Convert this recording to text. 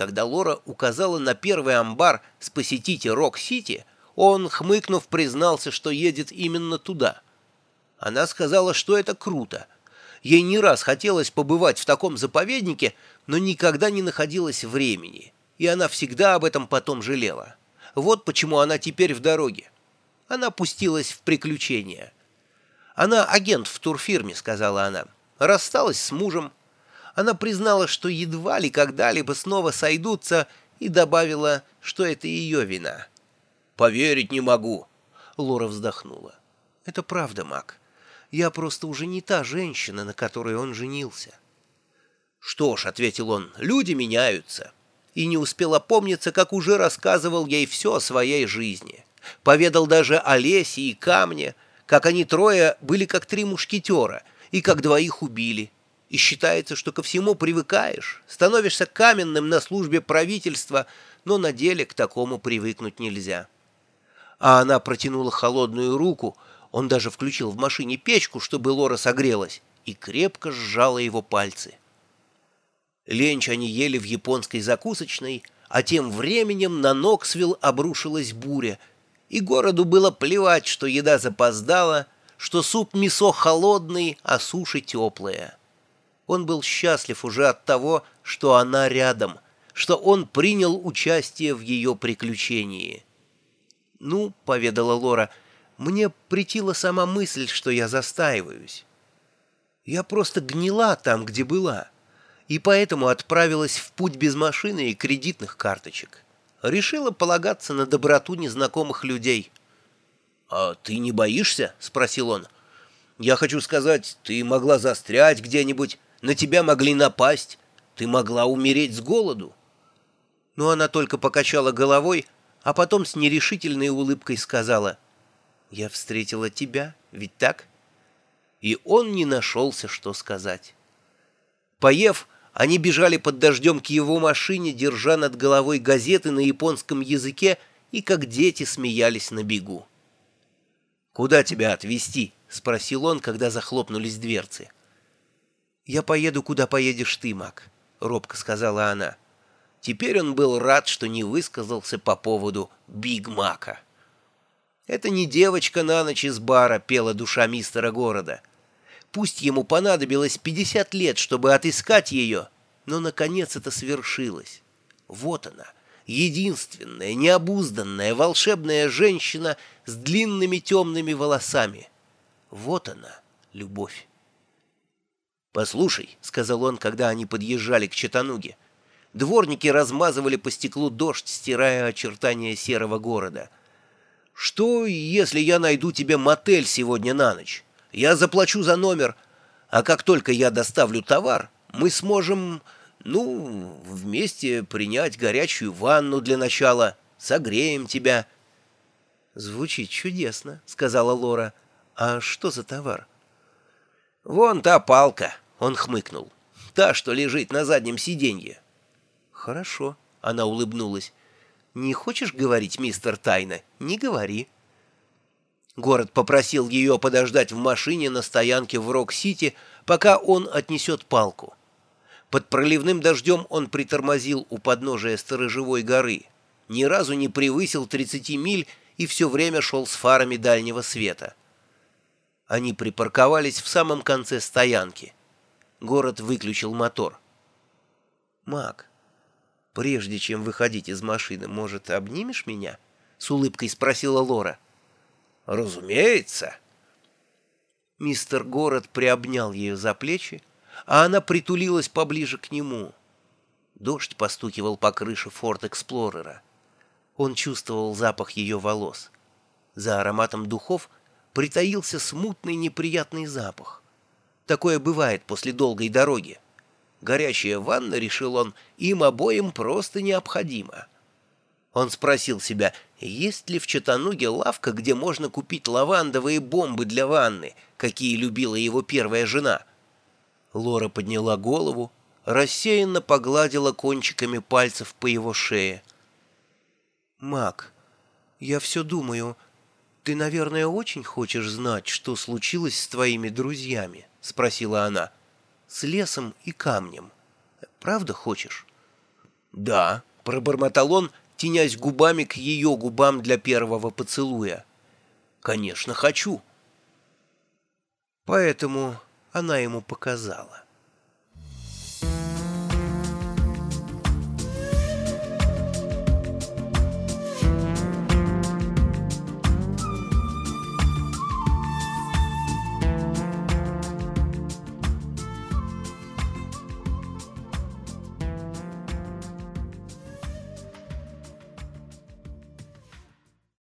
когда Лора указала на первый амбар «Спаситите Рок-Сити», он, хмыкнув, признался, что едет именно туда. Она сказала, что это круто. Ей не раз хотелось побывать в таком заповеднике, но никогда не находилось времени, и она всегда об этом потом жалела. Вот почему она теперь в дороге. Она пустилась в приключения. «Она агент в турфирме», — сказала она. «Рассталась с мужем, она признала, что едва ли когда-либо снова сойдутся, и добавила, что это ее вина. «Поверить не могу», — Лора вздохнула. «Это правда, Мак. Я просто уже не та женщина, на которой он женился». «Что ж», — ответил он, — «люди меняются». И не успел опомниться, как уже рассказывал ей все о своей жизни. Поведал даже о лесе и камне, как они трое были как три мушкетера, и как двоих убили и считается, что ко всему привыкаешь, становишься каменным на службе правительства, но на деле к такому привыкнуть нельзя. А она протянула холодную руку, он даже включил в машине печку, чтобы Лора согрелась, и крепко сжала его пальцы. Ленч они ели в японской закусочной, а тем временем на Ноксвилл обрушилась буря, и городу было плевать, что еда запоздала, что суп-мясо холодный, а суши теплые. Он был счастлив уже от того, что она рядом, что он принял участие в ее приключении. «Ну», — поведала Лора, — «мне притила сама мысль, что я застаиваюсь. Я просто гнила там, где была, и поэтому отправилась в путь без машины и кредитных карточек. Решила полагаться на доброту незнакомых людей». «А ты не боишься?» — спросил он. «Я хочу сказать, ты могла застрять где-нибудь, на тебя могли напасть, ты могла умереть с голоду. Но она только покачала головой, а потом с нерешительной улыбкой сказала, «Я встретила тебя, ведь так?» И он не нашелся, что сказать. Поев, они бежали под дождем к его машине, держа над головой газеты на японском языке и как дети смеялись на бегу. «Куда тебя отвезти?» — спросил он, когда захлопнулись дверцы. «Я поеду, куда поедешь ты, Мак», — робко сказала она. Теперь он был рад, что не высказался по поводу Биг Мака. «Это не девочка на ночь из бара», — пела душа мистера города. Пусть ему понадобилось пятьдесят лет, чтобы отыскать ее, но, наконец, это свершилось. Вот она, единственная, необузданная, волшебная женщина с длинными темными волосами. Вот она, любовь. «Послушай», — сказал он, когда они подъезжали к Чатануге, дворники размазывали по стеклу дождь, стирая очертания серого города. «Что, если я найду тебе мотель сегодня на ночь? Я заплачу за номер, а как только я доставлю товар, мы сможем, ну, вместе принять горячую ванну для начала, согреем тебя». «Звучит чудесно», — сказала Лора. «А что за товар?» «Вон та палка», — он хмыкнул. «Та, что лежит на заднем сиденье». «Хорошо», — она улыбнулась. «Не хочешь говорить, мистер Тайна? Не говори». Город попросил ее подождать в машине на стоянке в Рок-Сити, пока он отнесет палку. Под проливным дождем он притормозил у подножия сторожевой горы, ни разу не превысил 30 миль и все время шел с фарами дальнего света. Они припарковались в самом конце стоянки. Город выключил мотор. «Мак, прежде чем выходить из машины, может, обнимешь меня?» — с улыбкой спросила Лора. «Разумеется». Мистер Город приобнял ее за плечи, а она притулилась поближе к нему. Дождь постукивал по крыше Форд Эксплорера. Он чувствовал запах ее волос. За ароматом духов — притаился смутный неприятный запах. Такое бывает после долгой дороги. Горячая ванна, решил он, им обоим просто необходима. Он спросил себя, есть ли в Чатануге лавка, где можно купить лавандовые бомбы для ванны, какие любила его первая жена. Лора подняла голову, рассеянно погладила кончиками пальцев по его шее. «Мак, я все думаю...» «Ты, наверное, очень хочешь знать, что случилось с твоими друзьями?» — спросила она. «С лесом и камнем. Правда хочешь?» «Да», — пробормотал он, тенясь губами к ее губам для первого поцелуя. «Конечно, хочу». Поэтому она ему показала.